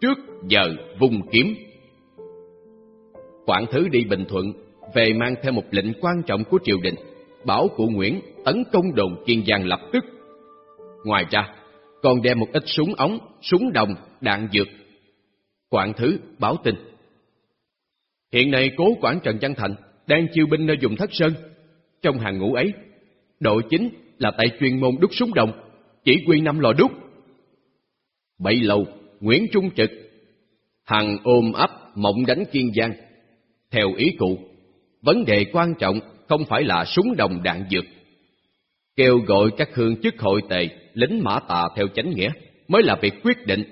trước giờ vùng kiếm. Quản thứ đi Bình Thuận, về mang theo một lệnh quan trọng của triều đình, bảo cụ Nguyễn tấn công đồn Kiên Giang lập tức. Ngoài ra, còn đem một ít súng ống, súng đồng, đạn dược. Quản thứ báo tin. Hiện nay cố quản Trần Văn Thành đang chiêu binh nơi vùng Thất Sơn. Trong hàng ngũ ấy, đội chính là tại chuyên môn đúc súng đồng, chỉ quy năm lò đúc. Bấy lâu, Nguyễn Trung Trực, Hằng ôm ấp mộng đánh Kiên Giang. Theo ý cụ, vấn đề quan trọng không phải là súng đồng đạn dược. Kêu gọi các hương chức hội tề, lính mã tà theo chánh nghĩa mới là việc quyết định.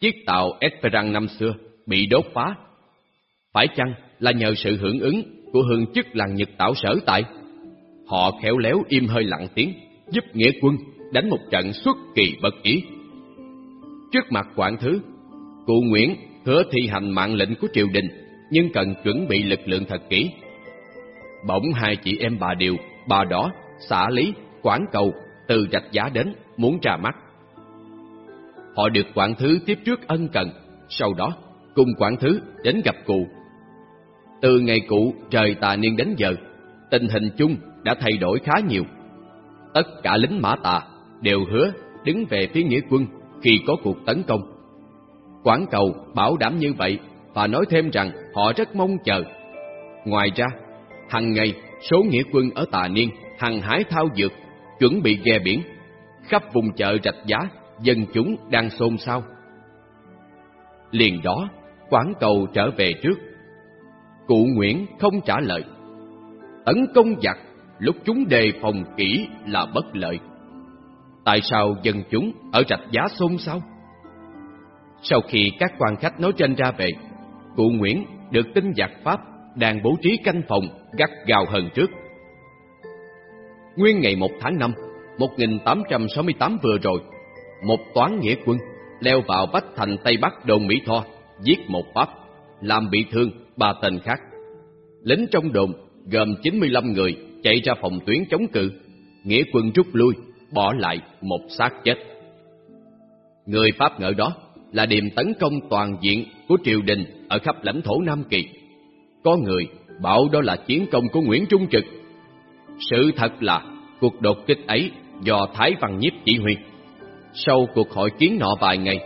Chiếc tàu Esperang năm xưa bị đốt phá. Phải chăng là nhờ sự hưởng ứng của hương chức làng Nhật Tạo sở tại? Họ khéo léo im hơi lặng tiếng, giúp nghĩa quân đánh một trận xuất kỳ bất ý. Trước mặt quản thứ, cụ Nguyễn hứa thi hành mạng lệnh của triều đình, nhưng cần chuẩn bị lực lượng thật kỹ. Bỗng hai chị em bà Điều, bà Đỏ, xã Lý, Quảng Cầu từ rạch giá đến muốn ra mắt. Họ được quản thứ tiếp trước ân cần, sau đó cùng quản thứ đến gặp cụ. Từ ngày cụ trời tà niên đến giờ, tình hình chung đã thay đổi khá nhiều. Tất cả lính mã tà đều hứa đứng về phía nghĩa quân khi có cuộc tấn công. Quảng cầu bảo đảm như vậy và nói thêm rằng họ rất mong chờ. Ngoài ra, hàng ngày số nghĩa quân ở Tà Niên hằng hái thao dược, chuẩn bị ghe biển, khắp vùng chợ rạch giá, dân chúng đang xôn xao. Liền đó, Quảng cầu trở về trước. Cụ Nguyễn không trả lời. Tấn công giặc, lúc chúng đề phòng kỹ là bất lợi. Tại sao dân chúng ở rạch giá xôn xao? Sau khi các quan khách nói trên ra về, cụ Nguyễn được tin giặc Pháp đang bố trí canh phòng gắt gào hơn trước. Nguyên ngày 1 tháng 5, 1868 vừa rồi, một toán nghĩa quân leo vào Bách Thành Tây Bắc đồn Mỹ Tho, giết một Pháp, làm bị thương ba tên khác. Lính trong đồn gồm 95 người chạy ra phòng tuyến chống cự, nghĩa quân rút lui, bỏ lại một xác chết. Người Pháp ngỡ đó là điểm tấn công toàn diện của triều đình ở khắp lãnh thổ Nam Kỳ. Có người bảo đó là chiến công của Nguyễn Trung Trực. Sự thật là cuộc đột kích ấy do Thái Văn Nhiếp chỉ huy. Sau cuộc hội kiến nọ vài ngày,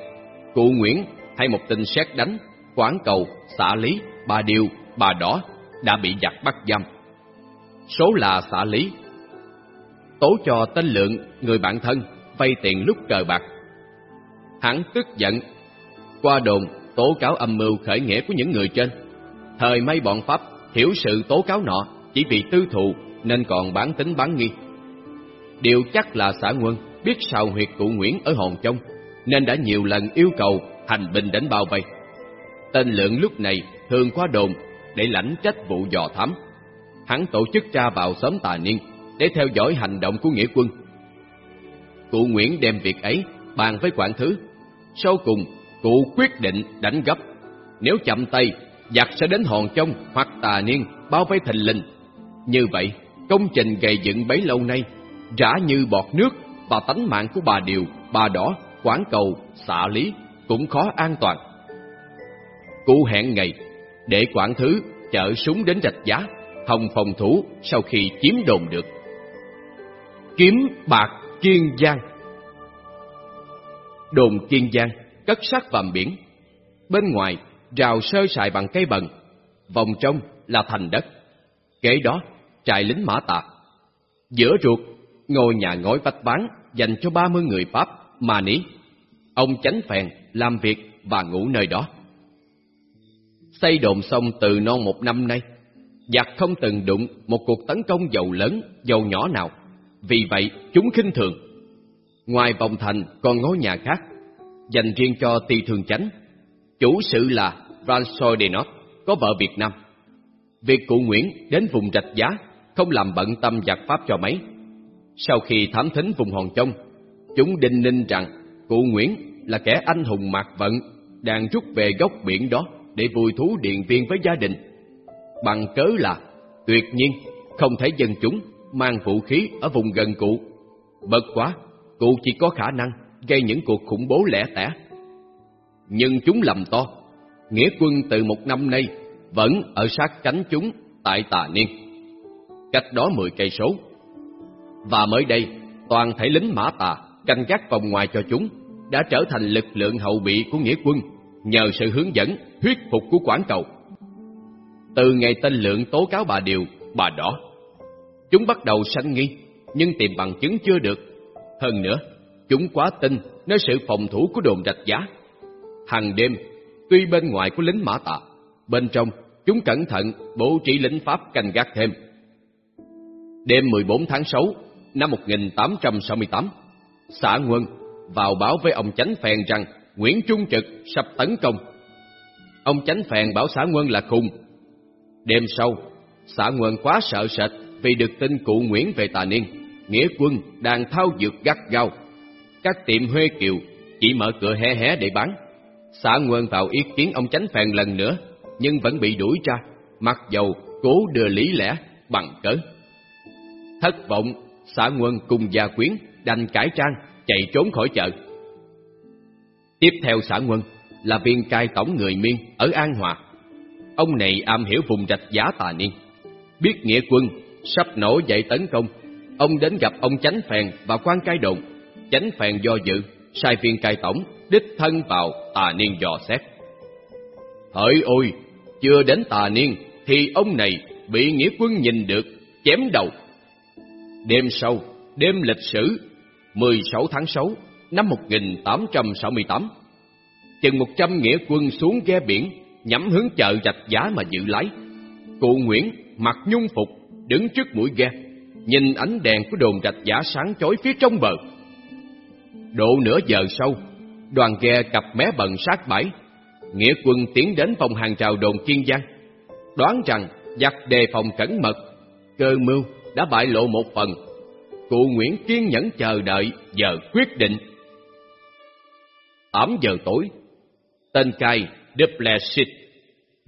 cụ Nguyễn hay một tin xét đánh, quán cầu, xã lý, bà Điều, bà Đỏ đã bị giặc bắt giam. Số là xã lý. Tố cho tên lượng người bạn thân vay tiền lúc cờ bạc. Hắn tức giận, qua đồn tố cáo âm mưu khởi nghĩa của những người trên. Thời may bọn Pháp hiểu sự tố cáo nọ chỉ vì tư thù nên còn bán tính bán nghi. Điều chắc là xã Quân biết sao huyệt cụ Nguyễn ở Hòn Trông, nên đã nhiều lần yêu cầu hành binh đánh bao vây. Tên lượng lúc này thường qua đồn để lãnh trách vụ dò thám. Hắn tổ chức tra vào xóm tà niên để theo dõi hành động của nghĩa quân. Cụ Nguyễn đem việc ấy bàn với quản thứ. Sau cùng, cụ quyết định đánh gấp. Nếu chậm tay, giặc sẽ đến hòn trong hoặc tà niên bao vây thình lình. Như vậy, công trình gây dựng bấy lâu nay rã như bọt nước và tánh mạng của bà Điều, bà Đỏ, quản cầu, xạ lý cũng khó an toàn. Cụ hẹn ngày để quản thứ chở súng đến rạch giá, hồng phòng thủ sau khi chiếm đồn được. Kiếm bạc Kiên Giang Đồn Kiên Giang cất sát vàm biển. Bên ngoài rào sơ sài bằng cây bần, vòng trong là thành đất. Kế đó trại lính mã tạc. Giữa ruột ngôi nhà ngói vách bán dành cho ba mươi người Pháp, mà ní. Ông chánh phèn làm việc và ngủ nơi đó. Xây đồn xong từ non một năm nay, giặc không từng đụng một cuộc tấn công dầu lớn, dầu nhỏ nào. Vì vậy, chúng khinh thường. Ngoài vòng thành còn ngôi nhà khác, dành riêng cho tỳ thường chánh. Chủ sự là François Denot, có vợ Việt Nam. Việc cụ Nguyễn đến vùng rạch giá không làm bận tâm giặc Pháp cho mấy sau khi thám thính vùng hòn trông, chúng đinh ninh rằng cụ Nguyễn là kẻ anh hùng mạc vận, đang rút về góc biển đó để vui thú điện viên với gia đình. Bằng cớ là tuyệt nhiên không thấy dân chúng mang vũ khí ở vùng gần cụ. Bật quá, cụ chỉ có khả năng gây những cuộc khủng bố lẻ tẻ. Nhưng chúng lầm to. Nghĩa quân từ một năm nay vẫn ở sát cánh chúng tại Tà Niên. Cách đó 10 cây số. Và mới đây, toàn thể lính mã tà canh gác vòng ngoài cho chúng đã trở thành lực lượng hậu bị của nghĩa quân nhờ sự hướng dẫn, thuyết phục của quản cầu. Từ ngày tên lượng tố cáo bà Điều, bà Đỏ, chúng bắt đầu sanh nghi, nhưng tìm bằng chứng chưa được. Hơn nữa, chúng quá tin nơi sự phòng thủ của đồn rạch giá. Hàng đêm, tuy bên ngoài có lính mã tạ, bên trong chúng cẩn thận bố trí lính Pháp canh gác thêm. Đêm 14 tháng 6 năm 1868, xã Quân vào báo với ông Chánh Phèn rằng Nguyễn Trung Trực sắp tấn công. Ông Chánh Phèn bảo xã Quân là khùng. Đêm sau, xã Quân quá sợ sệt vì được tin cụ Nguyễn về Tà Niên, nghĩa quân đang thao dược gắt gao. Các tiệm Huê Kiều chỉ mở cửa hé hé để bán. Xã Quân vào ý kiến ông Chánh Phèn lần nữa, nhưng vẫn bị đuổi ra, mặc dầu cố đưa lý lẽ bằng cớ. Thất vọng, xã Quân cùng gia quyến đành cải trang chạy trốn khỏi chợ. Tiếp theo xã Quân là viên cai tổng người Miên ở An Hòa. Ông này am hiểu vùng rạch giá tà niên. Biết nghĩa quân sắp nổi dậy tấn công, ông đến gặp ông Chánh Phèn và quan cai đồn. Chánh Phèn do dự, sai viên cai tổng đích thân vào tà niên dò xét. Hỡi ôi, chưa đến tà niên thì ông này bị nghĩa quân nhìn được, chém đầu. Đêm sau, đêm lịch sử 16 tháng 6 năm 1868, chừng 100 nghĩa quân xuống ghe biển nhắm hướng chợ rạch giá mà dự lái. Cụ Nguyễn mặc nhung phục đứng trước mũi ghe, nhìn ánh đèn của đồn rạch giả sáng chói phía trong bờ. Độ nửa giờ sau, đoàn ghe cặp mé bần sát bãi, nghĩa quân tiến đến phòng hàng rào đồn Kiên Giang, đoán rằng giặc đề phòng cẩn mật, cơ mưu đã bại lộ một phần cụ Nguyễn kiên nhẫn chờ đợi giờ quyết định. Tám giờ tối, tên cai Duplessis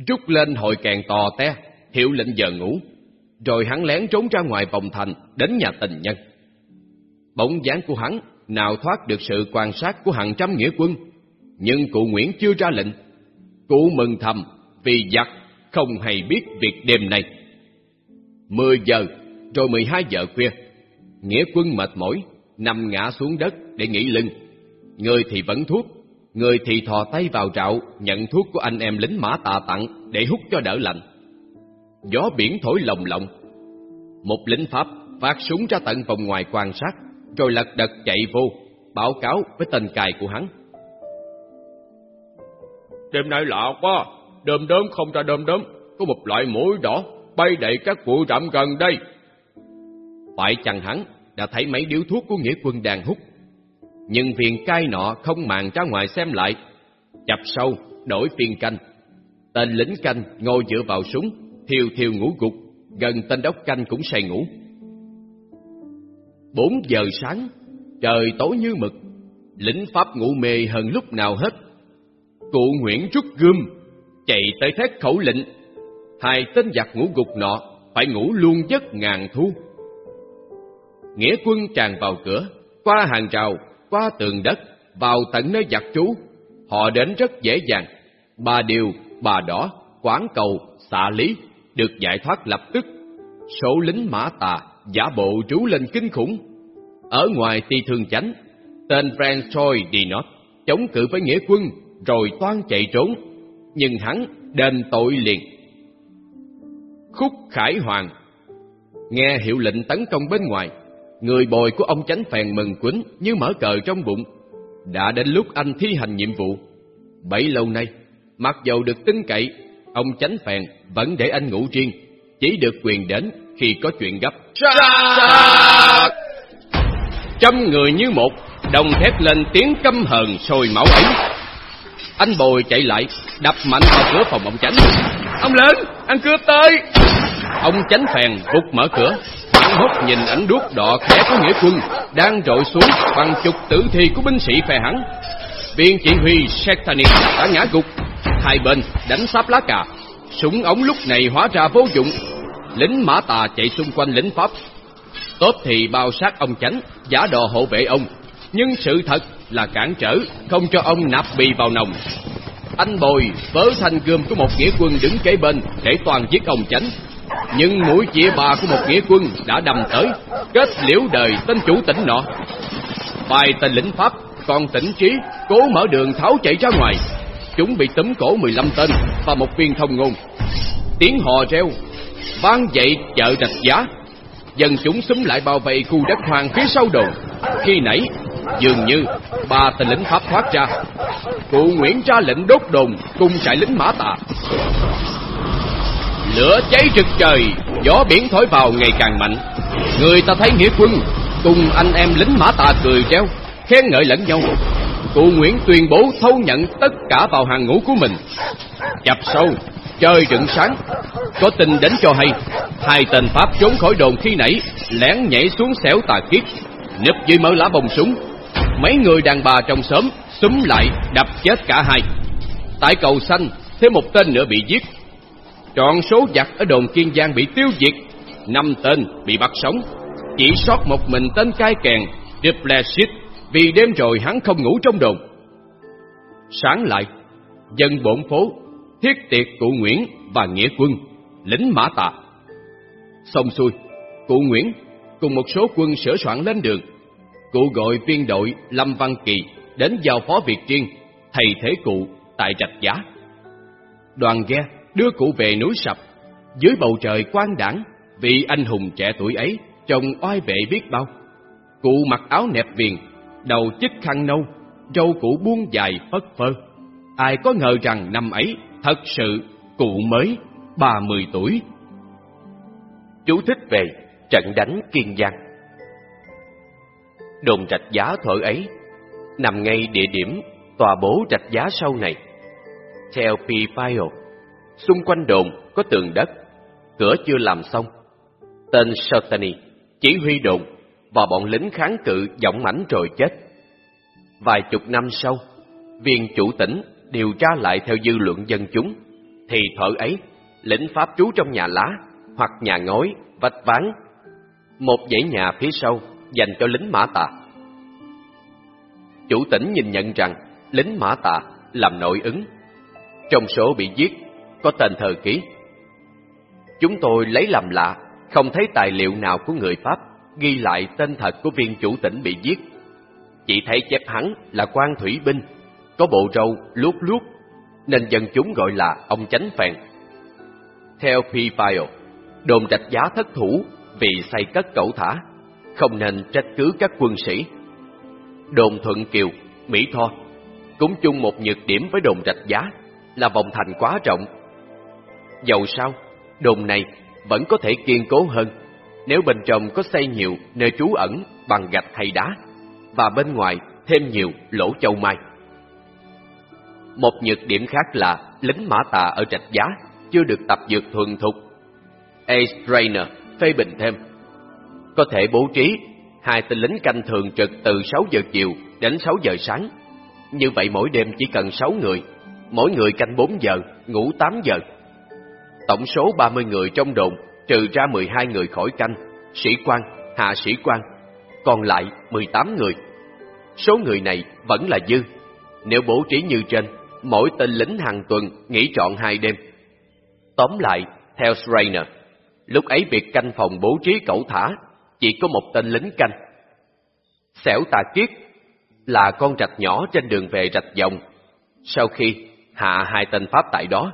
rút lên hội càng tò te, hiệu lệnh giờ ngủ, rồi hắn lén trốn ra ngoài vòng thành đến nhà tình nhân. Bóng dáng của hắn nào thoát được sự quan sát của hàng trăm nghĩa quân, nhưng cụ Nguyễn chưa ra lệnh. Cụ mừng thầm vì giặc không hay biết việc đêm nay. 10 giờ, rồi 12 giờ khuya, Nghĩa quân mệt mỏi, nằm ngã xuống đất để nghỉ lưng. Người thì vẫn thuốc, người thì thò tay vào rạo nhận thuốc của anh em lính mã tà tặng để hút cho đỡ lạnh. Gió biển thổi lồng lộng. Một lính Pháp phát súng ra tận vòng ngoài quan sát, rồi lật đật chạy vô, báo cáo với tên cài của hắn. Đêm nay lạ quá, đơm đớm không ra đơm đớm, có một loại mũi đỏ bay đầy các vụ trạm gần đây. Phải chăng hắn đã thấy mấy điếu thuốc của nghĩa quân đang hút. Nhưng viên cai nọ không màng ra ngoài xem lại. Chập sâu, đổi phiên canh. Tên lính canh ngồi dựa vào súng, thiều thiều ngủ gục, gần tên đốc canh cũng say ngủ. Bốn giờ sáng, trời tối như mực, lĩnh Pháp ngủ mê hơn lúc nào hết. Cụ Nguyễn rút gươm, chạy tới thét khẩu lệnh. Hai tên giặc ngủ gục nọ phải ngủ luôn giấc ngàn thu. Nghĩa quân tràn vào cửa, qua hàng rào, qua tường đất, vào tận nơi giặc trú. Họ đến rất dễ dàng. Bà Điều, bà Đỏ, Quán Cầu, xạ Lý được giải thoát lập tức. Số lính mã tà giả bộ trú lên kinh khủng. Ở ngoài ti thương chánh, tên François Dinot chống cự với nghĩa quân rồi toan chạy trốn, nhưng hắn đền tội liền. Khúc Khải Hoàng nghe hiệu lệnh tấn công bên ngoài, Người bồi của ông chánh phèn mừng quýnh như mở cờ trong bụng. Đã đến lúc anh thi hành nhiệm vụ. bảy lâu nay, mặc dầu được tin cậy, ông chánh phèn vẫn để anh ngủ riêng, chỉ được quyền đến khi có chuyện gấp. Trăm người như một, đồng thét lên tiếng căm hờn sôi máu ấy. Anh bồi chạy lại, đập mạnh vào cửa phòng ông chánh. Ông lớn, ăn cướp tới! Ông chánh phèn vụt mở cửa, hoảng hốt nhìn ánh đuốc đỏ khẽ của nghĩa quân đang rội xuống bằng chục tử thi của binh sĩ phe hắn viên chỉ huy Shetanic đã ngã gục hai bên đánh sáp lá cà súng ống lúc này hóa ra vô dụng lính mã tà chạy xung quanh lính pháp tốt thì bao sát ông chánh giả đò hộ vệ ông nhưng sự thật là cản trở không cho ông nạp bì vào nòng Anh Bồi vớ thanh gươm của một nghĩa quân đứng kế bên để toàn giết ông chánh. Nhưng mũi chĩa bà của một nghĩa quân đã đâm tới, kết liễu đời tên chủ tỉnh nọ. Vài tên lính Pháp còn tỉnh trí, cố mở đường tháo chạy ra ngoài. Chúng bị tấm cổ 15 tên và một viên thông ngôn. Tiếng hò reo, vang dậy chợ rạch giá. Dân chúng xúm lại bao vây khu đất hoang phía sau đồn. Khi nãy, dường như ba tên lính Pháp thoát ra. Cụ Nguyễn ra lệnh đốt đồn cùng trại lính mã tà. Lửa cháy rực trời, gió biển thổi vào ngày càng mạnh. Người ta thấy nghĩa quân cùng anh em lính mã tà cười reo khen ngợi lẫn nhau. Cụ Nguyễn tuyên bố thâu nhận tất cả vào hàng ngũ của mình. Chập sâu, trời rựng sáng, có tin đến cho hay, hai tên Pháp trốn khỏi đồn khi nãy, lén nhảy xuống xẻo tà kiết, nấp dưới mớ lá bông súng. Mấy người đàn bà trong xóm súng lại đập chết cả hai. Tại cầu xanh, thêm một tên nữa bị giết. Trọn số giặc ở đồn Kiên Giang bị tiêu diệt, năm tên bị bắt sống. Chỉ sót một mình tên cai kèn, Duplessis, vì đêm rồi hắn không ngủ trong đồn. Sáng lại, dân bổn phố thiết tiệc cụ Nguyễn và Nghĩa quân, lính mã tà. Xong xuôi, cụ Nguyễn cùng một số quân sửa soạn lên đường. Cụ gọi viên đội Lâm Văn Kỳ đến giao phó việc riêng, thầy thế cụ tại Trạch Giá. Đoàn ghe đưa cụ về núi Sập, dưới bầu trời quang đảng, vị anh hùng trẻ tuổi ấy trông oai vệ biết bao. Cụ mặc áo nẹp viền, đầu chích khăn nâu, râu cụ buông dài phất phơ. Ai có ngờ rằng năm ấy thật sự cụ mới ba mươi tuổi. Chú thích về trận đánh Kiên Giang Đồn rạch giá thuở ấy nằm ngay địa điểm tòa bố rạch giá sau này. Theo P. File, xung quanh đồn có tường đất, cửa chưa làm xong. Tên Sartani chỉ huy đồn, và bọn lính kháng cự giọng mảnh rồi chết. Vài chục năm sau, viên chủ tỉnh điều tra lại theo dư luận dân chúng, thì thợ ấy, lĩnh Pháp trú trong nhà lá, hoặc nhà ngói, vách ván, một dãy nhà phía sau dành cho lính mã tà. Chủ tỉnh nhìn nhận rằng lính mã tà làm nội ứng. Trong số bị giết có tên thờ ký. Chúng tôi lấy làm lạ, không thấy tài liệu nào của người Pháp ghi lại tên thật của viên chủ tỉnh bị giết. Chỉ thấy chép hắn là quan thủy binh, có bộ râu luốt luốt, nên dân chúng gọi là ông chánh phèn. Theo P-File, đồn trạch giá thất thủ vì xây cất cẩu thả, không nên trách cứ các quân sĩ. Đồn Thuận Kiều, Mỹ Tho cũng chung một nhược điểm với đồn trạch giá là vòng thành quá rộng. Dầu sao, đồn này vẫn có thể kiên cố hơn nếu bên trong có xây nhiều nơi trú ẩn bằng gạch hay đá và bên ngoài thêm nhiều lỗ châu mai. Một nhược điểm khác là lính mã tà ở trạch giá chưa được tập dược thuần thục. Ace Trainer phê bình thêm, có thể bố trí hai tên lính canh thường trực từ 6 giờ chiều đến 6 giờ sáng. Như vậy mỗi đêm chỉ cần 6 người, mỗi người canh 4 giờ, ngủ 8 giờ. Tổng số 30 người trong đồn, trừ ra 12 người khỏi canh, sĩ quan, hạ sĩ quan, còn lại 18 người. Số người này vẫn là dư. Nếu bố trí như trên, mỗi tên lính hàng tuần nghỉ trọn hai đêm. Tóm lại, theo Schreiner, lúc ấy việc canh phòng bố trí cẩu thả chỉ có một tên lính canh. Xẻo tà kiết là con rạch nhỏ trên đường về rạch dòng. Sau khi hạ hai tên Pháp tại đó,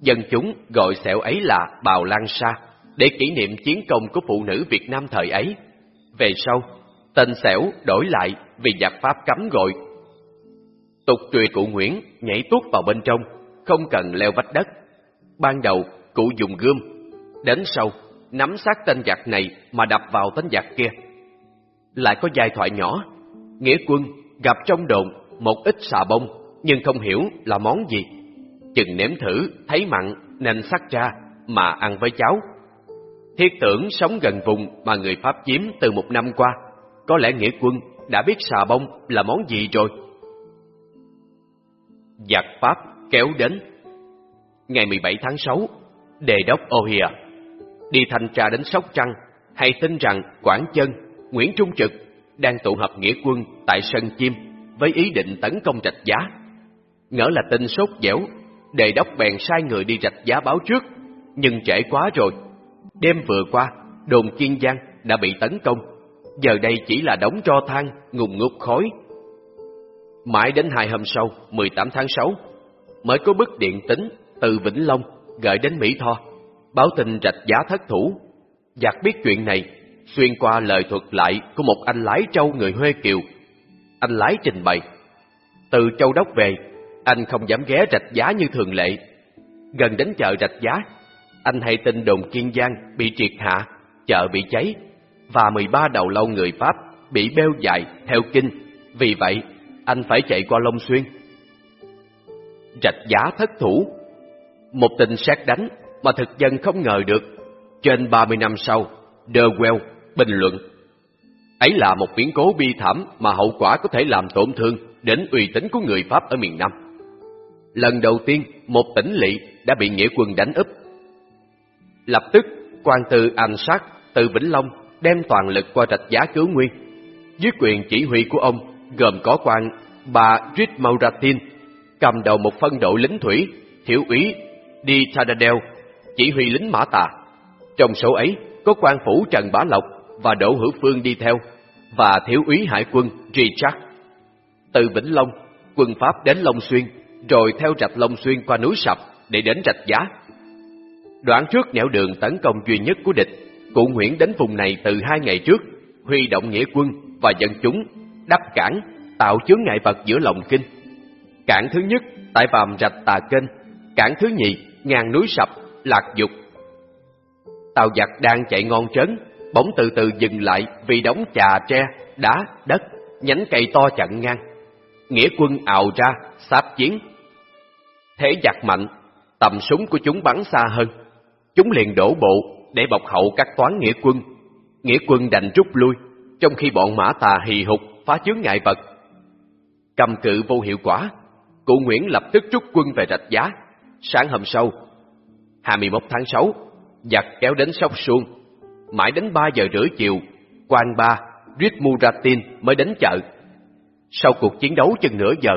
dân chúng gọi xẻo ấy là Bào Lan Sa để kỷ niệm chiến công của phụ nữ Việt Nam thời ấy. Về sau, tên xẻo đổi lại vì giặc Pháp cấm gọi. Tục truyền cụ Nguyễn nhảy tuốt vào bên trong, không cần leo vách đất. Ban đầu, cụ dùng gươm, đến sau, nắm sát tên giặc này mà đập vào tên giặc kia. Lại có giai thoại nhỏ, nghĩa quân gặp trong đồn một ít xà bông nhưng không hiểu là món gì. Chừng nếm thử, thấy mặn nên sắc ra mà ăn với cháo. Thiết tưởng sống gần vùng mà người Pháp chiếm từ một năm qua, có lẽ nghĩa quân đã biết xà bông là món gì rồi. Giặc Pháp kéo đến Ngày 17 tháng 6, đề đốc Ohia đi thanh tra đến Sóc Trăng hay tin rằng Quảng Chân, Nguyễn Trung Trực đang tụ hợp nghĩa quân tại sân chim với ý định tấn công trạch giá. ngỡ là tin sốt dẻo, đề đốc bèn sai người đi rạch giá báo trước, nhưng trễ quá rồi. Đêm vừa qua, đồn Kiên Giang đã bị tấn công, giờ đây chỉ là đống tro than, ngùng ngục khói. Mãi đến hai hôm sau, 18 tháng 6, mới có bức điện tính từ Vĩnh Long gửi đến Mỹ Tho, báo tin rạch giá thất thủ. Giặc biết chuyện này, xuyên qua lời thuật lại của một anh lái trâu người Huê Kiều. Anh lái trình bày, từ châu đốc về, anh không dám ghé rạch giá như thường lệ. Gần đến chợ rạch giá, anh hay tin đồn Kiên Giang bị triệt hạ, chợ bị cháy, và 13 đầu lâu người Pháp bị beo dài theo kinh. Vì vậy, anh phải chạy qua Long Xuyên. Rạch giá thất thủ Một tình sát đánh mà thực dân không ngờ được. Trên 30 năm sau, Derwell bình luận Ấy là một biến cố bi thảm mà hậu quả có thể làm tổn thương đến uy tín của người Pháp ở miền Nam. Lần đầu tiên, một tỉnh lỵ đã bị nghĩa quân đánh úp. Lập tức, quan tư Anh Sát từ Vĩnh Long đem toàn lực qua rạch giá cứu nguyên. Dưới quyền chỉ huy của ông gồm có quan bà Rit Mauratin, cầm đầu một phân đội lính thủy, thiếu úy Di Tadadel, chỉ huy lính mã tà. Trong số ấy có quan phủ Trần Bá Lộc và Đỗ Hữu Phương đi theo, và thiếu úy hải quân Richard. Từ Vĩnh Long, quân Pháp đến Long Xuyên, rồi theo rạch Long Xuyên qua núi Sập để đến rạch Giá. Đoạn trước nẻo đường tấn công duy nhất của địch, cụ Nguyễn đến vùng này từ hai ngày trước, huy động nghĩa quân và dân chúng, đắp cản, tạo chướng ngại vật giữa lòng kinh. Cản thứ nhất tại vàm rạch Tà Kênh, cản thứ nhì ngàn núi Sập, Lạc Dục. Tàu giặc đang chạy ngon trớn, bỗng từ từ dừng lại vì đóng trà tre, đá, đất, nhánh cây to chặn ngang. Nghĩa quân ào ra, sáp chiến. Thế giặc mạnh, tầm súng của chúng bắn xa hơn. Chúng liền đổ bộ để bọc hậu các toán nghĩa quân. Nghĩa quân đành rút lui, trong khi bọn mã tà hì hục phá chướng ngại vật. Cầm cự vô hiệu quả, cụ Nguyễn lập tức rút quân về rạch giá. Sáng hôm sau, 21 tháng 6, giặc kéo đến sóc suông. Mãi đến 3 giờ rưỡi chiều, quan ba, Ritmuratin mới đến chợ. Sau cuộc chiến đấu chừng nửa giờ,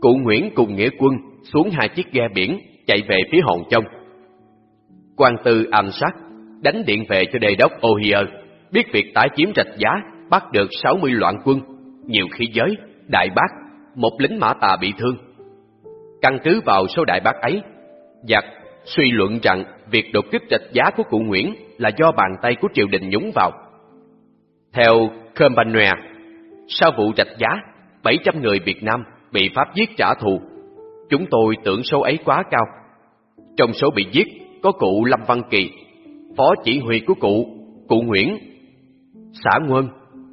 cụ Nguyễn cùng nghĩa quân xuống hai chiếc ghe biển chạy về phía Hòn Trông quan tư ám sát đánh điện về cho đề đốc Ohier, biết việc tái chiếm rạch giá bắt được 60 loạn quân, nhiều khí giới, đại bác, một lính mã tà bị thương. Căn cứ vào số đại bác ấy, giặc suy luận rằng việc đột kích rạch giá của cụ Nguyễn là do bàn tay của triều đình nhúng vào. Theo Companuer, sau vụ rạch giá, 700 người Việt Nam bị Pháp giết trả thù. Chúng tôi tưởng số ấy quá cao. Trong số bị giết có cụ Lâm Văn Kỳ, phó chỉ huy của cụ, cụ Nguyễn. Xã Nguân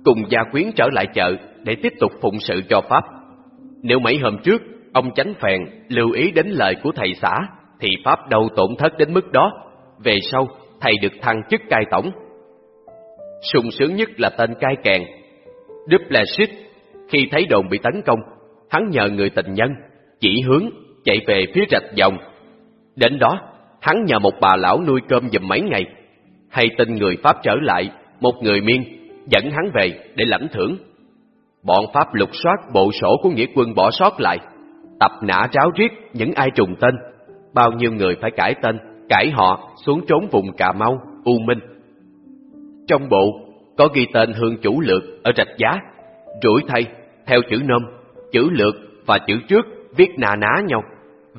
cùng gia quyến trở lại chợ để tiếp tục phụng sự cho Pháp. Nếu mấy hôm trước, ông Chánh Phèn lưu ý đến lời của thầy xã, thì Pháp đâu tổn thất đến mức đó. Về sau, thầy được thăng chức cai tổng. sung sướng nhất là tên cai kèn. Duplessis, khi thấy đồn bị tấn công, hắn nhờ người tình nhân, chỉ hướng, chạy về phía rạch dòng. Đến đó, hắn nhờ một bà lão nuôi cơm giùm mấy ngày. Hay tin người Pháp trở lại, một người miên, dẫn hắn về để lãnh thưởng. Bọn Pháp lục soát bộ sổ của nghĩa quân bỏ sót lại, tập nã ráo riết những ai trùng tên. Bao nhiêu người phải cải tên, cải họ xuống trốn vùng Cà Mau, U Minh. Trong bộ có ghi tên hương chủ lược ở rạch giá, rủi thay, theo chữ nôm, chữ lược và chữ trước viết nà ná nhau.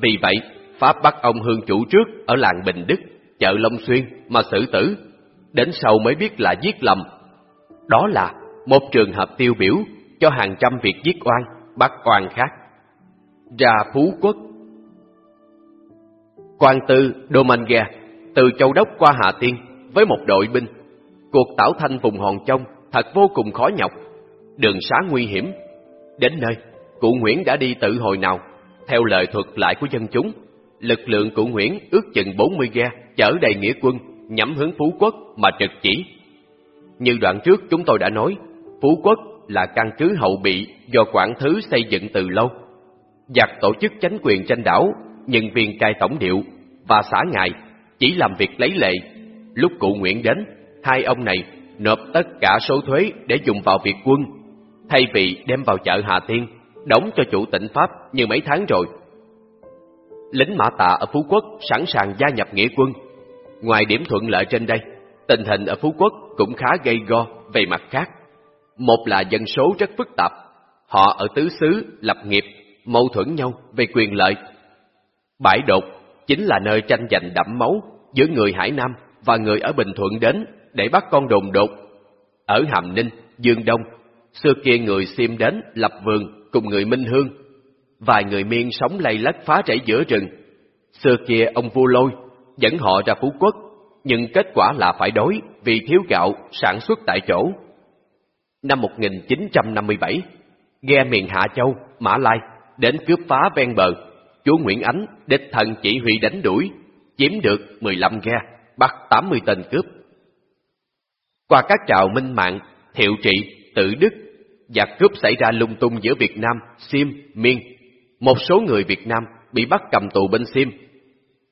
Vì vậy, Pháp bắt ông hương chủ trước ở làng Bình Đức, chợ Long Xuyên mà xử tử. Đến sau mới biết là giết lầm. Đó là một trường hợp tiêu biểu cho hàng trăm việc giết oan, bắt oan khác. Ra Phú Quốc quan tư Domange từ Châu Đốc qua Hà Tiên với một đội binh. Cuộc tảo thanh vùng Hòn Trông thật vô cùng khó nhọc, đường xá nguy hiểm. Đến nơi, cụ Nguyễn đã đi tự hồi nào, theo lời thuật lại của dân chúng, lực lượng của Nguyễn ước chừng 40 ghe chở đầy nghĩa quân nhắm hướng Phú Quốc mà trực chỉ. Như đoạn trước chúng tôi đã nói, Phú Quốc là căn cứ hậu bị do quản thứ xây dựng từ lâu. Giặc tổ chức chánh quyền tranh đảo nhân viên cai tổng điệu và xã ngài chỉ làm việc lấy lệ. Lúc cụ Nguyễn đến, hai ông này nộp tất cả số thuế để dùng vào việc quân, thay vì đem vào chợ Hà Tiên, đóng cho chủ tỉnh Pháp như mấy tháng rồi, lính Mã Tạ ở Phú Quốc sẵn sàng gia nhập nghĩa quân. Ngoài điểm thuận lợi trên đây, tình hình ở Phú Quốc cũng khá gây go về mặt khác. Một là dân số rất phức tạp, họ ở tứ xứ, lập nghiệp, mâu thuẫn nhau về quyền lợi. Bãi đột chính là nơi tranh giành đẫm máu giữa người Hải Nam và người ở Bình Thuận đến để bắt con đồn đột. Ở Hàm Ninh, Dương Đông, xưa kia người xiêm đến lập vườn cùng người Minh Hương. Vài người miên sống lây lắc phá rẫy giữa rừng. Xưa kia ông vua lôi dẫn họ ra Phú Quốc, nhưng kết quả là phải đói vì thiếu gạo sản xuất tại chỗ. Năm 1957, ghe miền Hạ Châu, Mã Lai đến cướp phá ven bờ. Chúa Nguyễn Ánh đích thần chỉ huy đánh đuổi, chiếm được 15 ghe, bắt 80 tên cướp. Qua các trào minh mạng, thiệu trị, tự đức, giặc cướp xảy ra lung tung giữa Việt Nam, Sim, Miên. Một số người Việt Nam bị bắt cầm tù bên Sim.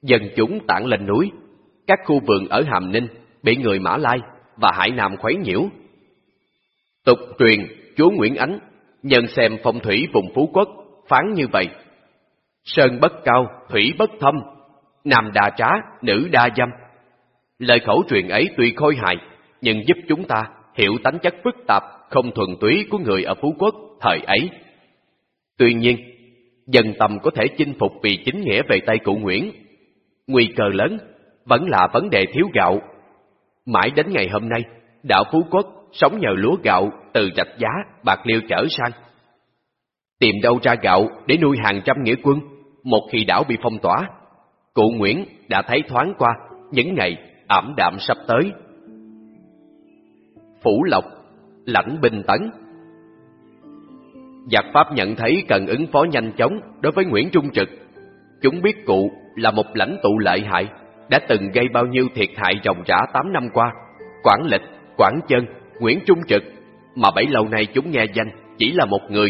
Dân chúng tản lên núi, các khu vườn ở Hàm Ninh bị người Mã Lai và Hải Nam khuấy nhiễu. Tục truyền chúa Nguyễn Ánh nhân xem phong thủy vùng Phú Quốc phán như vậy. Sơn bất cao, thủy bất thâm, nam đa trá, nữ đa dâm. Lời khẩu truyền ấy tuy khôi hài, nhưng giúp chúng ta hiểu tánh chất phức tạp, không thuần túy của người ở Phú Quốc thời ấy. Tuy nhiên, dân tâm có thể chinh phục vì chính nghĩa về tay cụ Nguyễn. Nguy cơ lớn vẫn là vấn đề thiếu gạo. Mãi đến ngày hôm nay, đảo Phú Quốc sống nhờ lúa gạo từ rạch giá, bạc liêu trở sang. Tìm đâu ra gạo để nuôi hàng trăm nghĩa quân, một khi đảo bị phong tỏa. Cụ Nguyễn đã thấy thoáng qua những ngày ẩm đạm sắp tới. Phủ Lộc, lãnh bình tấn Giặc Pháp nhận thấy cần ứng phó nhanh chóng đối với Nguyễn Trung Trực. Chúng biết cụ là một lãnh tụ lợi hại, đã từng gây bao nhiêu thiệt hại ròng rã 8 năm qua. Quảng Lịch, Quảng Chân, Nguyễn Trung Trực, mà bấy lâu nay chúng nghe danh chỉ là một người.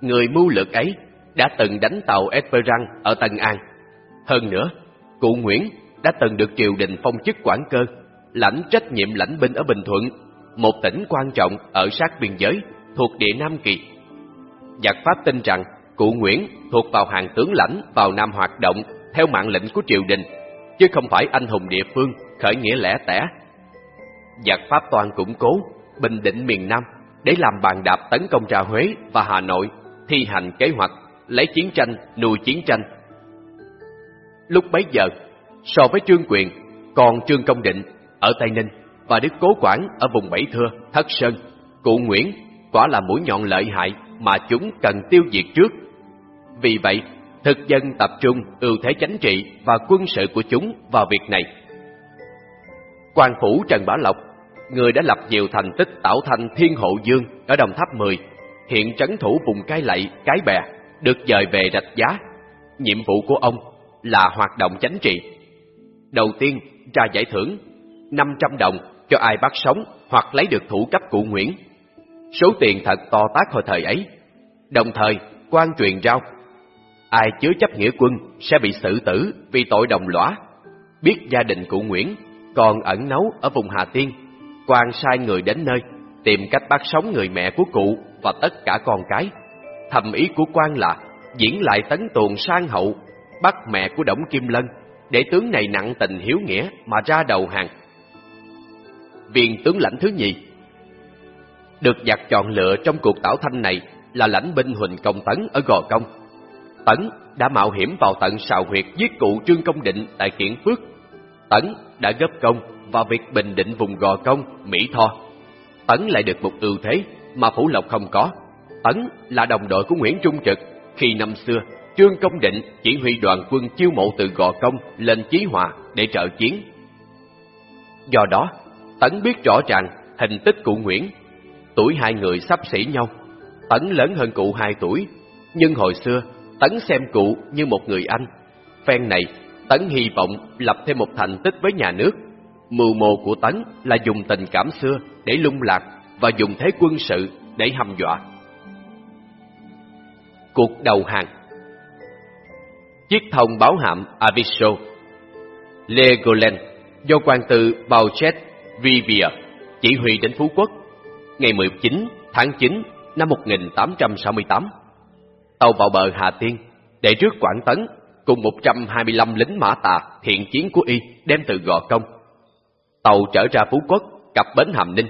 Người mưu lược ấy đã từng đánh tàu Esperan ở Tân An. Hơn nữa, cụ Nguyễn đã từng được triều đình phong chức quản cơ, lãnh trách nhiệm lãnh binh ở Bình Thuận, một tỉnh quan trọng ở sát biên giới thuộc địa Nam Kỳ. Giặc Pháp tin rằng cụ Nguyễn thuộc vào hàng tướng lãnh vào Nam hoạt động theo mạng lệnh của triều đình, chứ không phải anh hùng địa phương khởi nghĩa lẻ tẻ. Giặc Pháp toàn củng cố, bình định miền Nam để làm bàn đạp tấn công ra Huế và Hà Nội, thi hành kế hoạch lấy chiến tranh nuôi chiến tranh. Lúc bấy giờ, so với Trương Quyền, còn Trương Công Định ở Tây Ninh và Đức Cố Quảng ở vùng Bảy Thưa, Thất Sơn, cụ Nguyễn quả là mũi nhọn lợi hại mà chúng cần tiêu diệt trước. Vì vậy, thực dân tập trung ưu thế chính trị và quân sự của chúng vào việc này. Quan phủ Trần Bá Lộc, người đã lập nhiều thành tích tạo thành Thiên Hộ Dương ở Đồng Tháp 10, hiện trấn thủ vùng Cái Lậy, Cái Bè, được dời về Rạch Giá. Nhiệm vụ của ông là hoạt động chính trị. Đầu tiên, ra giải thưởng 500 đồng cho ai bắt sống hoặc lấy được thủ cấp cụ Nguyễn. Số tiền thật to tác hồi thời ấy. Đồng thời, quan truyền rao, ai chứa chấp nghĩa quân sẽ bị xử tử vì tội đồng lõa. Biết gia đình cụ Nguyễn còn ẩn nấu ở vùng Hà Tiên, quan sai người đến nơi tìm cách bắt sống người mẹ của cụ và tất cả con cái. Thầm ý của quan là diễn lại tấn tuồng sang hậu, bắt mẹ của Đổng Kim Lân để tướng này nặng tình hiếu nghĩa mà ra đầu hàng. Viên tướng lãnh thứ nhì được giặc chọn lựa trong cuộc tảo thanh này là lãnh binh Huỳnh Công Tấn ở Gò Công. Tấn đã mạo hiểm vào tận sào huyệt giết cụ Trương Công Định tại Kiển Phước. Tấn đã góp công vào việc bình định vùng Gò Công, Mỹ Tho. Tấn lại được một ưu thế mà Phủ Lộc không có. Tấn là đồng đội của Nguyễn Trung Trực khi năm xưa Trương Công Định chỉ huy đoàn quân chiêu mộ từ Gò Công lên Chí Hòa để trợ chiến. Do đó, Tấn biết rõ ràng hình tích cụ Nguyễn. Tuổi hai người sắp xỉ nhau. Tấn lớn hơn cụ hai tuổi, nhưng hồi xưa Tấn xem cụ như một người anh. Phen này, Tấn hy vọng lập thêm một thành tích với nhà nước. Mưu mô của Tấn là dùng tình cảm xưa để lung lạc và dùng thế quân sự để hăm dọa. Cuộc đầu hàng Chiếc thông báo hạm Aviso Legoland do quan tư Bauchet Vivier chỉ huy đến Phú Quốc ngày 19 tháng 9 năm 1868. Tàu vào bờ Hà Tiên để trước Quảng Tấn cùng 125 lính mã tà thiện chiến của y đem từ Gò Công. Tàu trở ra Phú Quốc, cập bến Hàm Ninh.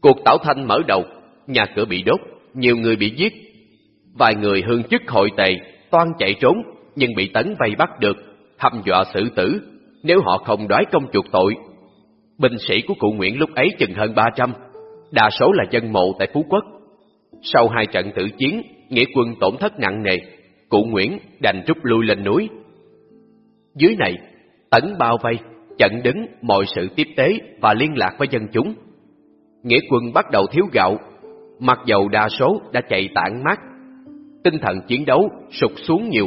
Cuộc tảo thanh mở đầu, nhà cửa bị đốt, nhiều người bị giết. Vài người hương chức hội tề, toan chạy trốn, nhưng bị tấn vây bắt được, hăm dọa xử tử, nếu họ không đoái công chuộc tội. Binh sĩ của cụ Nguyễn lúc ấy chừng hơn 300, đa số là dân mộ tại Phú Quốc. Sau hai trận tử chiến, nghĩa quân tổn thất nặng nề, cụ Nguyễn đành rút lui lên núi. Dưới này, tấn bao vây, chặn đứng mọi sự tiếp tế và liên lạc với dân chúng. Nghĩa quân bắt đầu thiếu gạo, mặc dầu đa số đã chạy tản mát. Tinh thần chiến đấu sụt xuống nhiều,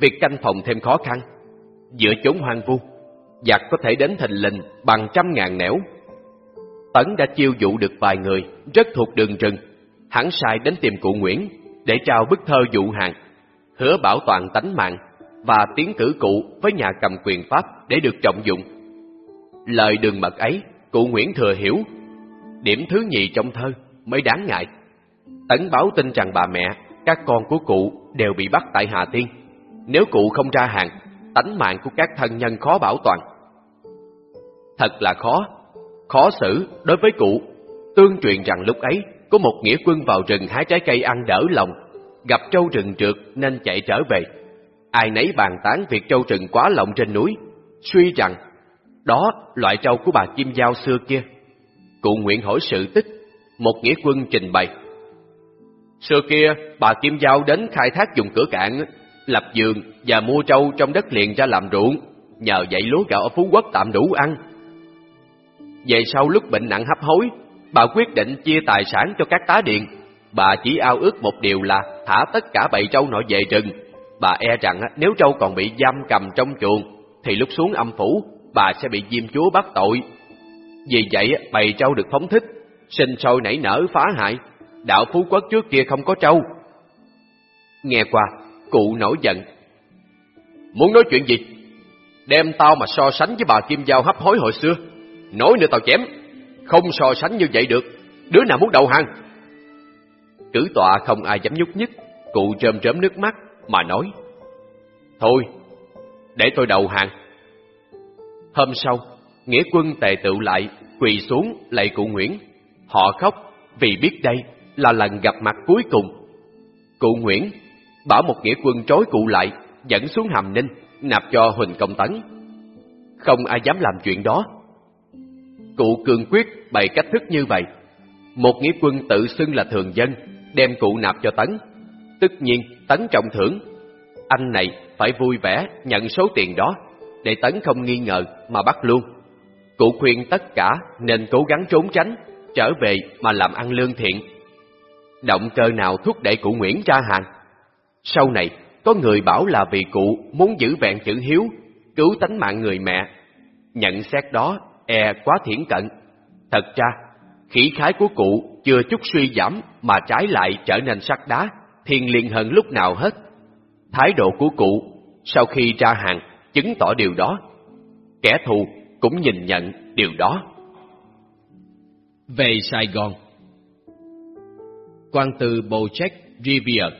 việc canh phòng thêm khó khăn. Giữa chốn hoang vu, giặc có thể đến thình lình bằng trăm ngàn nẻo. Tấn đã chiêu dụ được vài người rất thuộc đường rừng, hắn sai đến tìm cụ Nguyễn để trao bức thơ dụ hàng, hứa bảo toàn tánh mạng và tiến cử cụ với nhà cầm quyền Pháp để được trọng dụng. Lời đường mật ấy, cụ Nguyễn thừa hiểu. Điểm thứ nhì trong thơ mới đáng ngại. Tấn báo tin rằng bà mẹ, các con của cụ đều bị bắt tại Hà Tiên. Nếu cụ không ra hàng, tánh mạng của các thân nhân khó bảo toàn. Thật là khó, khó xử đối với cụ. Tương truyền rằng lúc ấy có một nghĩa quân vào rừng hái trái cây ăn đỡ lòng, gặp trâu rừng trượt nên chạy trở về. Ai nấy bàn tán việc trâu rừng quá lộng trên núi, suy rằng đó loại trâu của bà Kim Giao xưa kia. Cụ Nguyễn hỏi sự tích, một nghĩa quân trình bày. Xưa kia, bà Kim Giao đến khai thác dùng cửa cạn, lập giường và mua trâu trong đất liền ra làm ruộng, nhờ vậy lúa gạo ở Phú Quốc tạm đủ ăn. Về sau lúc bệnh nặng hấp hối, bà quyết định chia tài sản cho các tá điện. Bà chỉ ao ước một điều là thả tất cả bầy trâu nọ về rừng. Bà e rằng nếu trâu còn bị giam cầm trong chuồng, thì lúc xuống âm phủ, bà sẽ bị diêm chúa bắt tội. Vì vậy, bầy trâu được phóng thích, sinh sôi nảy nở phá hại. Đạo Phú Quốc trước kia không có trâu. Nghe qua, cụ nổi giận. Muốn nói chuyện gì? Đem tao mà so sánh với bà Kim Giao hấp hối hồi xưa. Nói nữa tao chém. Không so sánh như vậy được. Đứa nào muốn đầu hàng? Cử tọa không ai dám nhúc nhích. Cụ trơm trớm nước mắt mà nói. Thôi, để tôi đầu hàng. Hôm sau, nghĩa quân tề tựu lại, quỳ xuống lạy cụ Nguyễn. Họ khóc vì biết đây là lần gặp mặt cuối cùng. Cụ Nguyễn bảo một nghĩa quân trói cụ lại, dẫn xuống hàm ninh, nạp cho Huỳnh Công Tấn. Không ai dám làm chuyện đó. Cụ cường quyết bày cách thức như vậy. Một nghĩa quân tự xưng là thường dân, đem cụ nạp cho Tấn. Tất nhiên, Tấn trọng thưởng. Anh này phải vui vẻ nhận số tiền đó, để Tấn không nghi ngờ mà bắt luôn. Cụ khuyên tất cả nên cố gắng trốn tránh, trở về mà làm ăn lương thiện. Động cơ nào thúc đẩy cụ Nguyễn ra hàng? Sau này, có người bảo là vì cụ muốn giữ vẹn chữ hiếu, cứu tánh mạng người mẹ. Nhận xét đó e quá thiển cận. Thật ra, khí khái của cụ chưa chút suy giảm mà trái lại trở nên sắt đá, thiên liền hơn lúc nào hết. Thái độ của cụ sau khi ra hàng chứng tỏ điều đó. Kẻ thù cũng nhìn nhận điều đó. Về Sài Gòn quan từ Bojack Rivier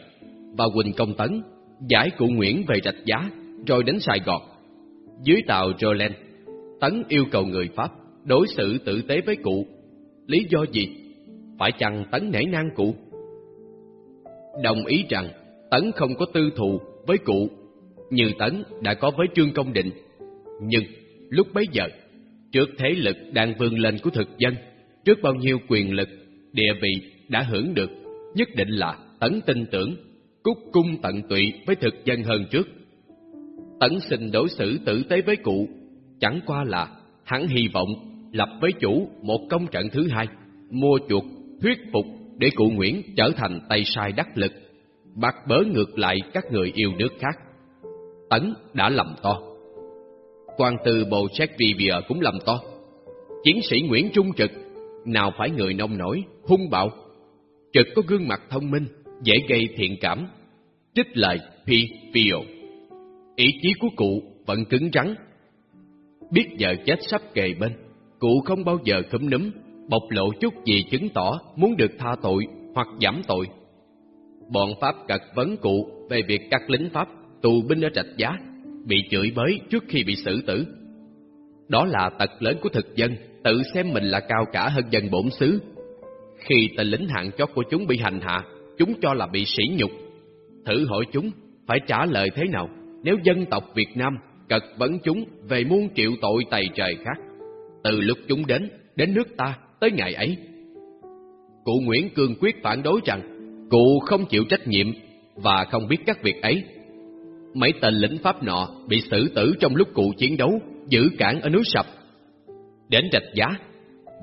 và Quỳnh Công Tấn giải cụ Nguyễn về rạch giá rồi đến Sài Gòn. Dưới tàu Roland, Tấn yêu cầu người Pháp đối xử tử tế với cụ. Lý do gì? Phải chăng Tấn nể nang cụ? Đồng ý rằng Tấn không có tư thù với cụ như Tấn đã có với Trương Công Định. Nhưng lúc bấy giờ, trước thế lực đang vươn lên của thực dân, trước bao nhiêu quyền lực, địa vị đã hưởng được, nhất định là Tấn tin tưởng, cúc cung tận tụy với thực dân hơn trước. Tấn xin đối xử tử tế với cụ, chẳng qua là hắn hy vọng lập với chủ một công trận thứ hai, mua chuộc, thuyết phục để cụ Nguyễn trở thành tay sai đắc lực, bắt bớ ngược lại các người yêu nước khác. Tấn đã lầm to. quan từ bồ Shakespeare cũng lầm to. Chiến sĩ Nguyễn Trung Trực, nào phải người nông nổi, hung bạo. Trực có gương mặt thông minh, dễ gây thiện cảm. Trích lời P. Pio. Ý chí của cụ vẫn cứng rắn. Biết giờ chết sắp kề bên, cụ không bao giờ khúm núm, bộc lộ chút gì chứng tỏ muốn được tha tội hoặc giảm tội. Bọn Pháp cật vấn cụ về việc các lính Pháp tù binh ở trạch giá, bị chửi bới trước khi bị xử tử. Đó là tật lớn của thực dân, tự xem mình là cao cả hơn dân bổn xứ. Khi tên lính hạng chót của chúng bị hành hạ, chúng cho là bị sỉ nhục. Thử hỏi chúng phải trả lời thế nào nếu dân tộc Việt Nam cật vấn chúng về muôn triệu tội tày trời khác. Từ lúc chúng đến, đến nước ta, tới ngày ấy. Cụ Nguyễn cương quyết phản đối rằng cụ không chịu trách nhiệm và không biết các việc ấy. Mấy tên lính Pháp nọ bị xử tử trong lúc cụ chiến đấu, giữ cản ở núi Sập. Đến rạch giá,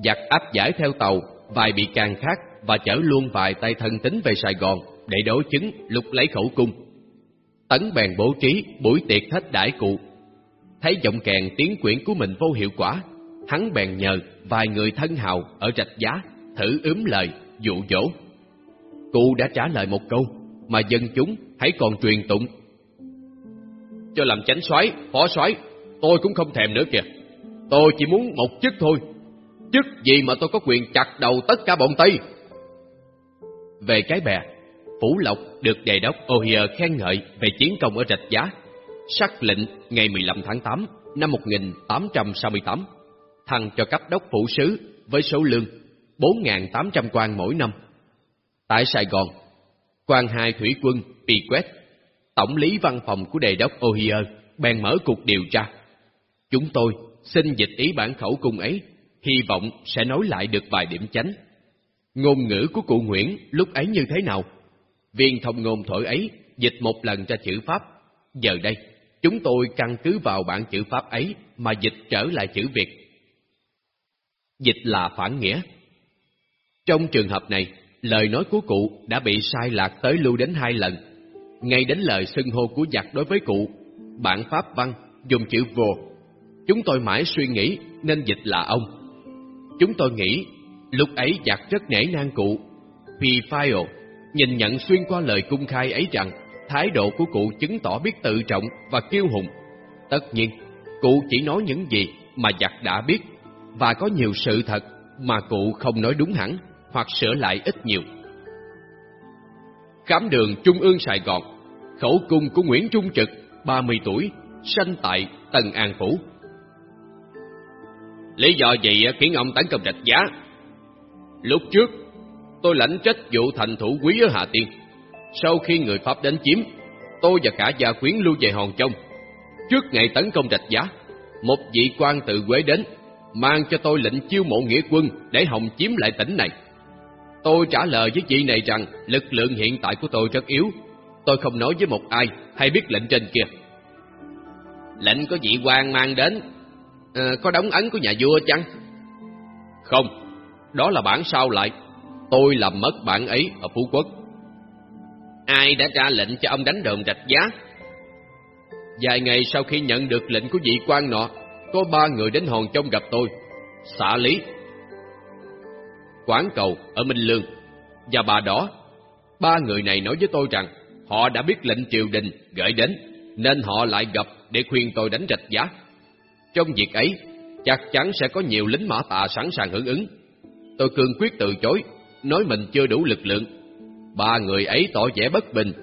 giặc áp giải theo tàu, vài bị can khác và chở luôn vài tay thân tính về Sài Gòn để đối chứng lục lấy khẩu cung. Tấn bèn bố trí buổi tiệc thách đãi cụ. Thấy giọng kèn tiếng quyển của mình vô hiệu quả, hắn bèn nhờ vài người thân hào ở rạch giá thử ướm lời, dụ dỗ. Cụ đã trả lời một câu mà dân chúng hãy còn truyền tụng. Cho làm chánh soái, phó soái, tôi cũng không thèm nữa kìa. Tôi chỉ muốn một chức thôi. Chức gì mà tôi có quyền chặt đầu tất cả bọn Tây? Về cái bè, Phủ Lộc được đề đốc Ohier khen ngợi về chiến công ở Rạch Giá, sắc lệnh ngày 15 tháng 8 năm 1868, thăng cho cấp đốc phủ sứ với số lương 4.800 quan mỗi năm. Tại Sài Gòn, quan hai thủy quân Piquet, tổng lý văn phòng của đề đốc Ohier, bèn mở cuộc điều tra. Chúng tôi xin dịch ý bản khẩu cung ấy, hy vọng sẽ nói lại được vài điểm chánh. Ngôn ngữ của cụ Nguyễn lúc ấy như thế nào? Viên thông ngôn thổi ấy dịch một lần ra chữ Pháp. Giờ đây, chúng tôi căn cứ vào bản chữ Pháp ấy mà dịch trở lại chữ Việt. Dịch là phản nghĩa. Trong trường hợp này, lời nói của cụ đã bị sai lạc tới lưu đến hai lần. Ngay đến lời xưng hô của giặc đối với cụ, bản Pháp văn dùng chữ vô. Chúng tôi mãi suy nghĩ nên dịch là ông. Chúng tôi nghĩ lúc ấy giặc rất nể nang cụ. vì Pifio nhìn nhận xuyên qua lời cung khai ấy rằng thái độ của cụ chứng tỏ biết tự trọng và kiêu hùng. Tất nhiên, cụ chỉ nói những gì mà giặc đã biết và có nhiều sự thật mà cụ không nói đúng hẳn hoặc sửa lại ít nhiều. Khám đường Trung ương Sài Gòn, khẩu cung của Nguyễn Trung Trực, 30 tuổi, sanh tại Tân An Phủ. Lý do gì khiến ông tấn công rạch giá? Lúc trước, tôi lãnh trách vụ thành thủ quý ở Hà Tiên. Sau khi người Pháp đánh chiếm, tôi và cả gia quyến lưu về Hòn Trông. Trước ngày tấn công rạch giá, một vị quan từ Quế đến, mang cho tôi lệnh chiêu mộ nghĩa quân để hòng chiếm lại tỉnh này. Tôi trả lời với vị này rằng lực lượng hiện tại của tôi rất yếu. Tôi không nói với một ai hay biết lệnh trên kia. Lệnh có vị quan mang đến, à, có đóng ấn của nhà vua chăng? Không, đó là bản sao lại. Tôi làm mất bản ấy ở Phú Quốc. Ai đã ra lệnh cho ông đánh đồn rạch giá? Vài ngày sau khi nhận được lệnh của vị quan nọ, có ba người đến Hòn Trông gặp tôi. Xã Lý, Quán Cầu ở Minh Lương và bà đó. Ba người này nói với tôi rằng họ đã biết lệnh triều đình gửi đến, nên họ lại gặp để khuyên tôi đánh rạch giá. Trong việc ấy, chắc chắn sẽ có nhiều lính mã tà sẵn sàng hưởng ứng. Tôi cương quyết từ chối, nói mình chưa đủ lực lượng. Ba người ấy tỏ vẻ bất bình,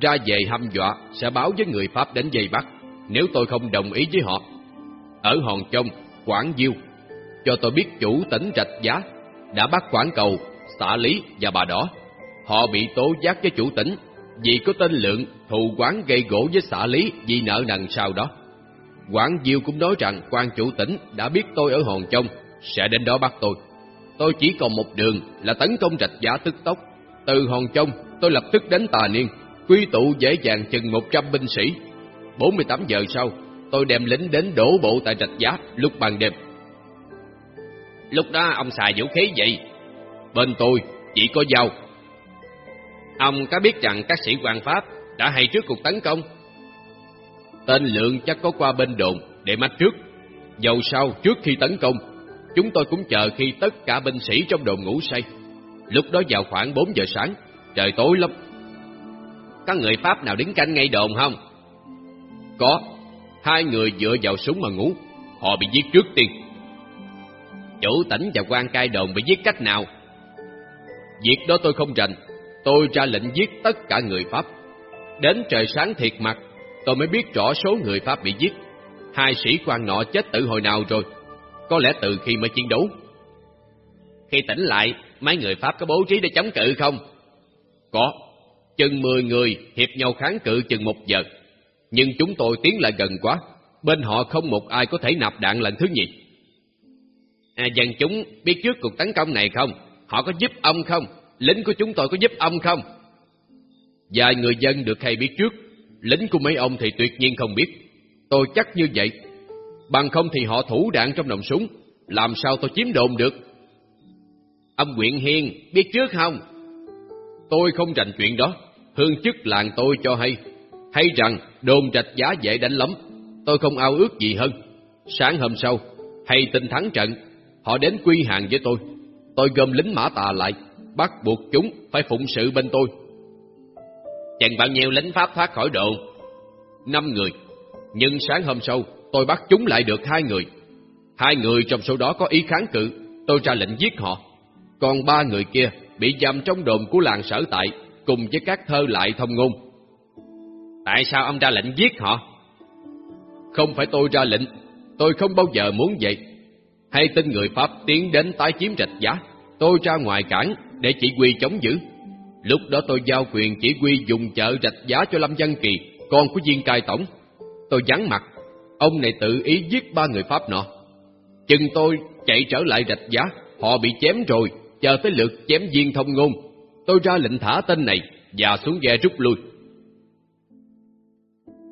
ra về hăm dọa sẽ báo với người Pháp đến dây bắt nếu tôi không đồng ý với họ. Ở Hòn Trông, Quảng Diêu, cho tôi biết chủ tỉnh Rạch Giá đã bắt Quảng Cầu, xã Lý và bà Đỏ. Họ bị tố giác với chủ tỉnh vì có tên lượng thù quán gây gỗ với xã Lý vì nợ nần sau đó. Quảng Diêu cũng nói rằng quan chủ tỉnh đã biết tôi ở Hòn Trông sẽ đến đó bắt tôi. Tôi chỉ còn một đường là tấn công Rạch Giá tức tốc. Từ Hòn Trông, tôi lập tức đến Tà Niên, quy tụ dễ dàng chừng 100 binh sĩ. 48 giờ sau, tôi đem lính đến đổ bộ tại Rạch Giá lúc ban đêm. Lúc đó ông xài vũ khí gì? Bên tôi chỉ có dao. Ông có biết rằng các sĩ quan Pháp đã hay trước cuộc tấn công? Tên lượng chắc có qua bên đồn để mắt trước. Dầu sau trước khi tấn công, chúng tôi cũng chờ khi tất cả binh sĩ trong đồn ngủ say. Lúc đó vào khoảng 4 giờ sáng, trời tối lắm. Có người Pháp nào đứng canh ngay đồn không? Có, hai người dựa vào súng mà ngủ, họ bị giết trước tiên. Chủ tỉnh và quan cai đồn bị giết cách nào? Việc đó tôi không rành, tôi ra lệnh giết tất cả người Pháp. Đến trời sáng thiệt mặt, tôi mới biết rõ số người Pháp bị giết. Hai sĩ quan nọ chết tự hồi nào rồi? Có lẽ từ khi mới chiến đấu. Khi tỉnh lại, mấy người Pháp có bố trí để chống cự không? Có. Chừng mười người hiệp nhau kháng cự chừng một giờ. Nhưng chúng tôi tiến lại gần quá. Bên họ không một ai có thể nạp đạn lần thứ nhì. À, dân chúng biết trước cuộc tấn công này không? Họ có giúp ông không? Lính của chúng tôi có giúp ông không? Vài người dân được hay biết trước, lính của mấy ông thì tuyệt nhiên không biết. Tôi chắc như vậy. Bằng không thì họ thủ đạn trong nòng súng, làm sao tôi chiếm đồn được? Ông nguyện Hiên biết trước không? Tôi không rành chuyện đó, hương chức làng tôi cho hay. Hay rằng đồn trạch giá dễ đánh lắm, tôi không ao ước gì hơn. Sáng hôm sau, hay tin thắng trận, họ đến quy hàng với tôi. Tôi gom lính mã tà lại, bắt buộc chúng phải phụng sự bên tôi. Chẳng bao nhiêu lính Pháp thoát khỏi đồn? Năm người. Nhưng sáng hôm sau, tôi bắt chúng lại được hai người. Hai người trong số đó có ý kháng cự, tôi ra lệnh giết họ. Còn ba người kia bị giam trong đồn của làng sở tại, cùng với các thơ lại thông ngôn. Tại sao ông ra lệnh giết họ? Không phải tôi ra lệnh, tôi không bao giờ muốn vậy. Hay tin người Pháp tiến đến tái chiếm rạch giá, tôi ra ngoài cảng để chỉ huy chống giữ. Lúc đó tôi giao quyền chỉ huy dùng chợ rạch giá cho Lâm Văn Kỳ, con của viên cai tổng. Tôi vắng mặt, ông này tự ý giết ba người Pháp nọ. Chừng tôi chạy trở lại rạch giá, họ bị chém rồi, chờ tới lượt chém viên thông ngôn. Tôi ra lệnh thả tên này và xuống ghe rút lui.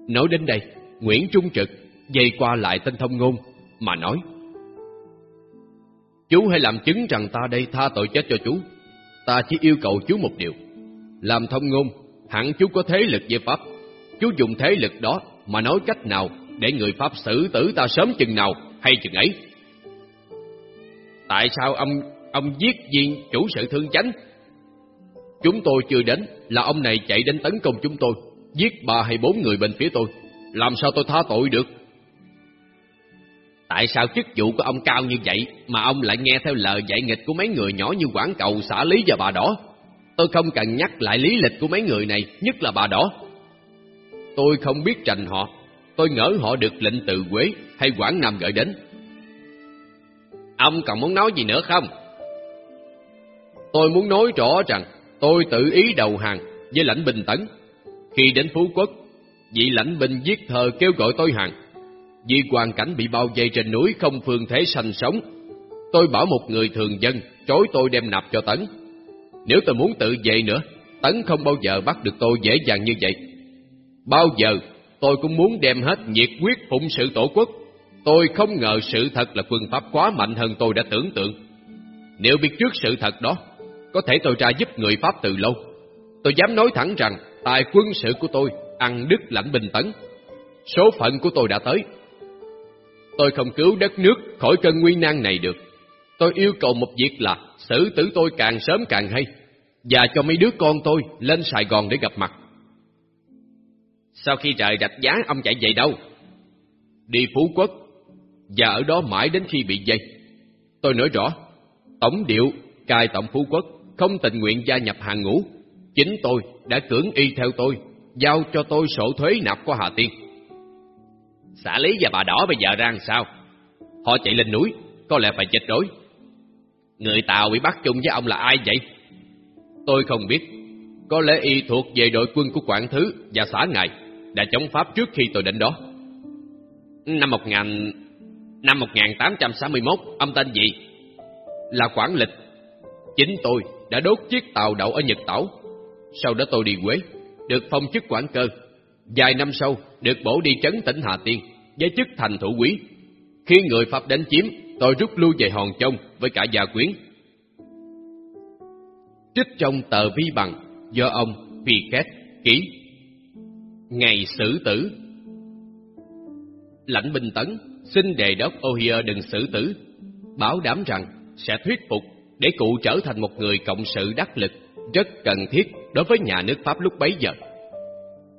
Nói đến đây, Nguyễn Trung Trực dây qua lại tên thông ngôn mà nói Chú hãy làm chứng rằng ta đây tha tội chết cho chú Ta chỉ yêu cầu chú một điều Làm thông ngôn Hẳn chú có thế lực về Pháp Chú dùng thế lực đó mà nói cách nào Để người Pháp xử tử ta sớm chừng nào Hay chừng ấy Tại sao ông ông giết viên chủ sự thương chánh Chúng tôi chưa đến Là ông này chạy đến tấn công chúng tôi Giết ba hay bốn người bên phía tôi Làm sao tôi tha tội được Tại sao chức vụ của ông cao như vậy mà ông lại nghe theo lời dạy nghịch của mấy người nhỏ như Quảng Cầu, xã Lý và bà Đỏ? Tôi không cần nhắc lại lý lịch của mấy người này, nhất là bà Đỏ. Tôi không biết trành họ, tôi ngỡ họ được lệnh từ Quế hay Quảng Nam gửi đến. Ông còn muốn nói gì nữa không? Tôi muốn nói rõ rằng tôi tự ý đầu hàng với lãnh Bình Tấn. Khi đến Phú Quốc, vị lãnh binh giết thờ kêu gọi tôi hàng vì hoàn cảnh bị bao vây trên núi không phương thế sanh sống, tôi bảo một người thường dân chối tôi đem nạp cho Tấn. Nếu tôi muốn tự vệ nữa, Tấn không bao giờ bắt được tôi dễ dàng như vậy. Bao giờ tôi cũng muốn đem hết nhiệt quyết phụng sự tổ quốc. Tôi không ngờ sự thật là phương Pháp quá mạnh hơn tôi đã tưởng tượng. Nếu biết trước sự thật đó, có thể tôi ra giúp người Pháp từ lâu. Tôi dám nói thẳng rằng tài quân sự của tôi ăn đứt lãnh bình tấn. Số phận của tôi đã tới, Tôi không cứu đất nước khỏi cơn nguy nan này được. Tôi yêu cầu một việc là xử tử tôi càng sớm càng hay, và cho mấy đứa con tôi lên Sài Gòn để gặp mặt. Sau khi trời rạch giá ông chạy về đâu? Đi Phú Quốc, và ở đó mãi đến khi bị dây. Tôi nói rõ, Tổng điệu cai tổng Phú Quốc không tình nguyện gia nhập hàng ngũ. Chính tôi đã cưỡng y theo tôi, giao cho tôi sổ thuế nạp qua Hà Tiên xã lý và bà đỏ bây giờ ra làm sao? Họ chạy lên núi, có lẽ phải chết đối. Người Tàu bị bắt chung với ông là ai vậy? Tôi không biết. Có lẽ y thuộc về đội quân của Quảng Thứ và xã ngài đã chống Pháp trước khi tôi đến đó. Năm 1000... Năm 1861, ông tên gì? Là Quảng Lịch. Chính tôi đã đốt chiếc tàu đậu ở Nhật Tảo. Sau đó tôi đi Quế, được phong chức quản cơ Vài năm sau, được bổ đi trấn tỉnh Hà Tiên, với chức thành thủ quý. Khi người Pháp đánh chiếm, tôi rút lui về Hòn Trông với cả gia quyến. Trích trong tờ vi bằng do ông Piquet ký. Ngày xử tử Lãnh binh tấn xin đề đốc Ohio đừng xử tử, bảo đảm rằng sẽ thuyết phục để cụ trở thành một người cộng sự đắc lực, rất cần thiết đối với nhà nước Pháp lúc bấy giờ.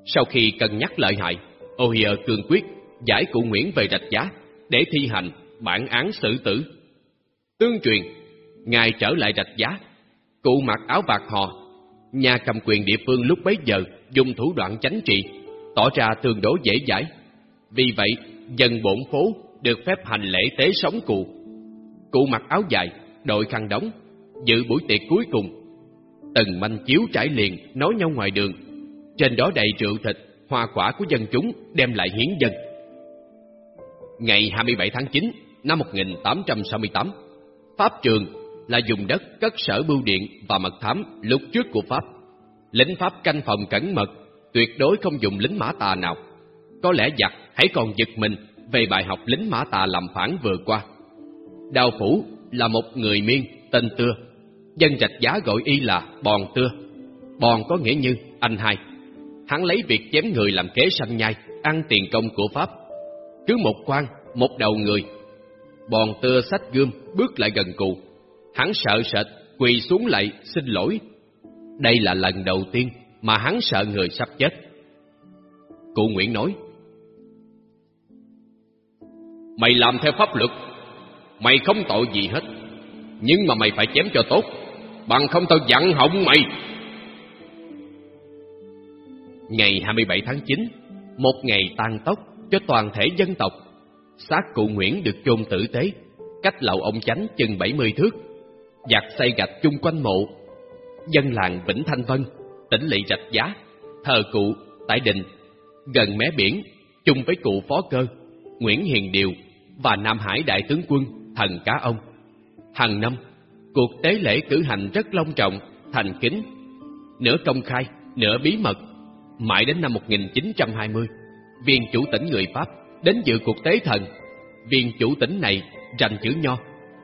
Sau khi cân nhắc lợi hại, Ohio cương quyết giải cụ Nguyễn về rạch giá để thi hành bản án xử tử. Tương truyền, ngài trở lại rạch giá, cụ mặc áo bạc họ, nhà cầm quyền địa phương lúc bấy giờ dùng thủ đoạn chánh trị, tỏ ra tương đối dễ dãi. Vì vậy, dân bổn phố được phép hành lễ tế sống cụ. Cụ mặc áo dài, đội khăn đóng, dự buổi tiệc cuối cùng. Từng manh chiếu trải liền nói nhau ngoài đường, trên đó đầy rượu thịt, hoa quả của dân chúng đem lại hiến dân. Ngày 27 tháng 9 năm 1868, Pháp Trường là dùng đất cất sở bưu điện và mật thám lúc trước của Pháp. Lính Pháp canh phòng cẩn mật, tuyệt đối không dùng lính mã tà nào. Có lẽ giặc hãy còn giật mình về bài học lính mã tà làm phản vừa qua. Đào Phủ là một người miên tên Tưa, dân rạch giá gọi y là Bòn Tưa. Bòn có nghĩa như anh hai. Hắn lấy việc chém người làm kế sanh nhai, ăn tiền công của Pháp. Cứ một quan, một đầu người. Bòn Tưa sách gươm bước lại gần cụ. Hắn sợ sệt, quỳ xuống lại xin lỗi. Đây là lần đầu tiên mà hắn sợ người sắp chết. Cụ Nguyễn nói, Mày làm theo pháp luật, mày không tội gì hết, nhưng mà mày phải chém cho tốt, bằng không tao dặn họng mày. Ngày 27 tháng 9, một ngày tang tốc cho toàn thể dân tộc, xác cụ Nguyễn được chôn tử tế, cách lầu ông chánh chừng 70 thước, giặt xây gạch chung quanh mộ. Dân làng Vĩnh Thanh Vân, tỉnh lỵ rạch giá, thờ cụ tại đình, gần mé biển, chung với cụ phó cơ, Nguyễn Hiền Điều và Nam Hải Đại tướng quân Thần Cá Ông. Hàng năm, cuộc tế lễ cử hành rất long trọng, thành kính, nửa công khai, nửa bí mật. Mãi đến năm 1920, viên chủ tỉnh người Pháp đến dự cuộc tế thần. Viên chủ tỉnh này rành chữ nho,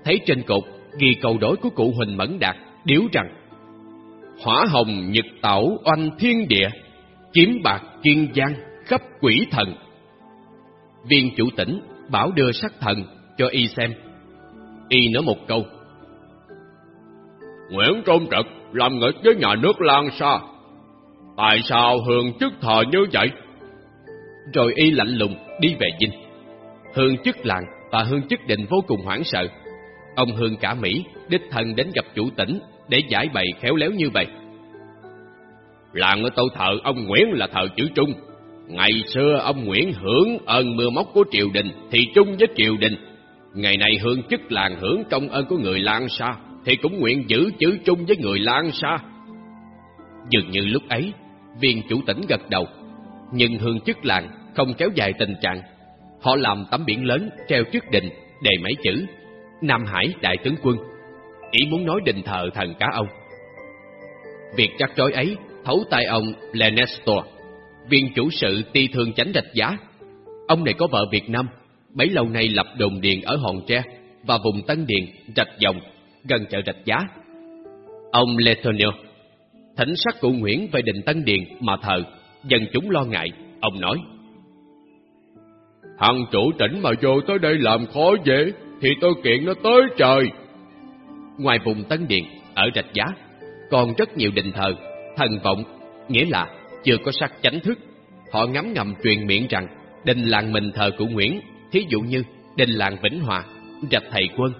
thấy trên cột ghi câu đối của cụ Huỳnh Mẫn Đạt điếu rằng Hỏa hồng nhật tảo oanh thiên địa, kiếm bạc kiên giang khắp quỷ thần. Viên chủ tỉnh bảo đưa sắc thần cho y xem. Y nói một câu. Nguyễn Trung Trực làm nghịch với nhà nước Lan Sa. Tại sao hương chức thờ như vậy? Rồi y lạnh lùng đi về dinh. Hương chức làng và hương chức định vô cùng hoảng sợ. Ông Hương cả Mỹ đích thân đến gặp chủ tỉnh để giải bày khéo léo như vậy. Làng ở tôi thờ ông Nguyễn là thờ chữ Trung, Ngày xưa ông Nguyễn hưởng ơn mưa móc của triều đình thì chung với triều đình. Ngày này hương chức làng hưởng công ơn của người Lan Sa thì cũng nguyện giữ chữ chung với người Lan Sa. Dường như lúc ấy, viên chủ tỉnh gật đầu, nhưng hương chức làng không kéo dài tình trạng. Họ làm tấm biển lớn treo trước đình đề mấy chữ Nam Hải Đại tướng quân. Ý muốn nói đình thờ thần cá ông. Việc chắc chói ấy thấu tay ông Lenestor viên chủ sự ti thương chánh rạch giá. Ông này có vợ Việt Nam, bấy lâu nay lập đồn điền ở Hòn Tre và vùng Tân Điền, rạch dòng, gần chợ rạch giá. Ông Letonio thỉnh sắc cụ Nguyễn về đình Tân Điền mà thờ, dân chúng lo ngại, ông nói. Thằng chủ tỉnh mà vô tới đây làm khó dễ, thì tôi kiện nó tới trời. Ngoài vùng Tân Điền, ở rạch giá, còn rất nhiều đình thờ, thần vọng, nghĩa là chưa có sắc chánh thức, họ ngấm ngầm truyền miệng rằng đình làng mình thờ cụ Nguyễn, thí dụ như đình làng Vĩnh Hòa, rạch thầy quân.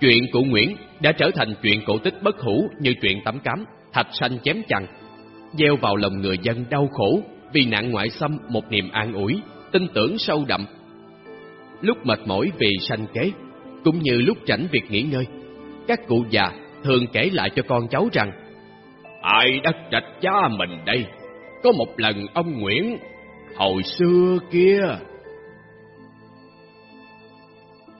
Chuyện cụ Nguyễn đã trở thành chuyện cổ tích bất hủ như chuyện tắm cám, thạch sanh chém chằn, gieo vào lòng người dân đau khổ vì nạn ngoại xâm một niềm an ủi, tin tưởng sâu đậm. Lúc mệt mỏi vì sanh kế, cũng như lúc rảnh việc nghỉ ngơi, các cụ già thường kể lại cho con cháu rằng Ai đất trạch cha mình đây, có một lần ông Nguyễn, hồi xưa kia,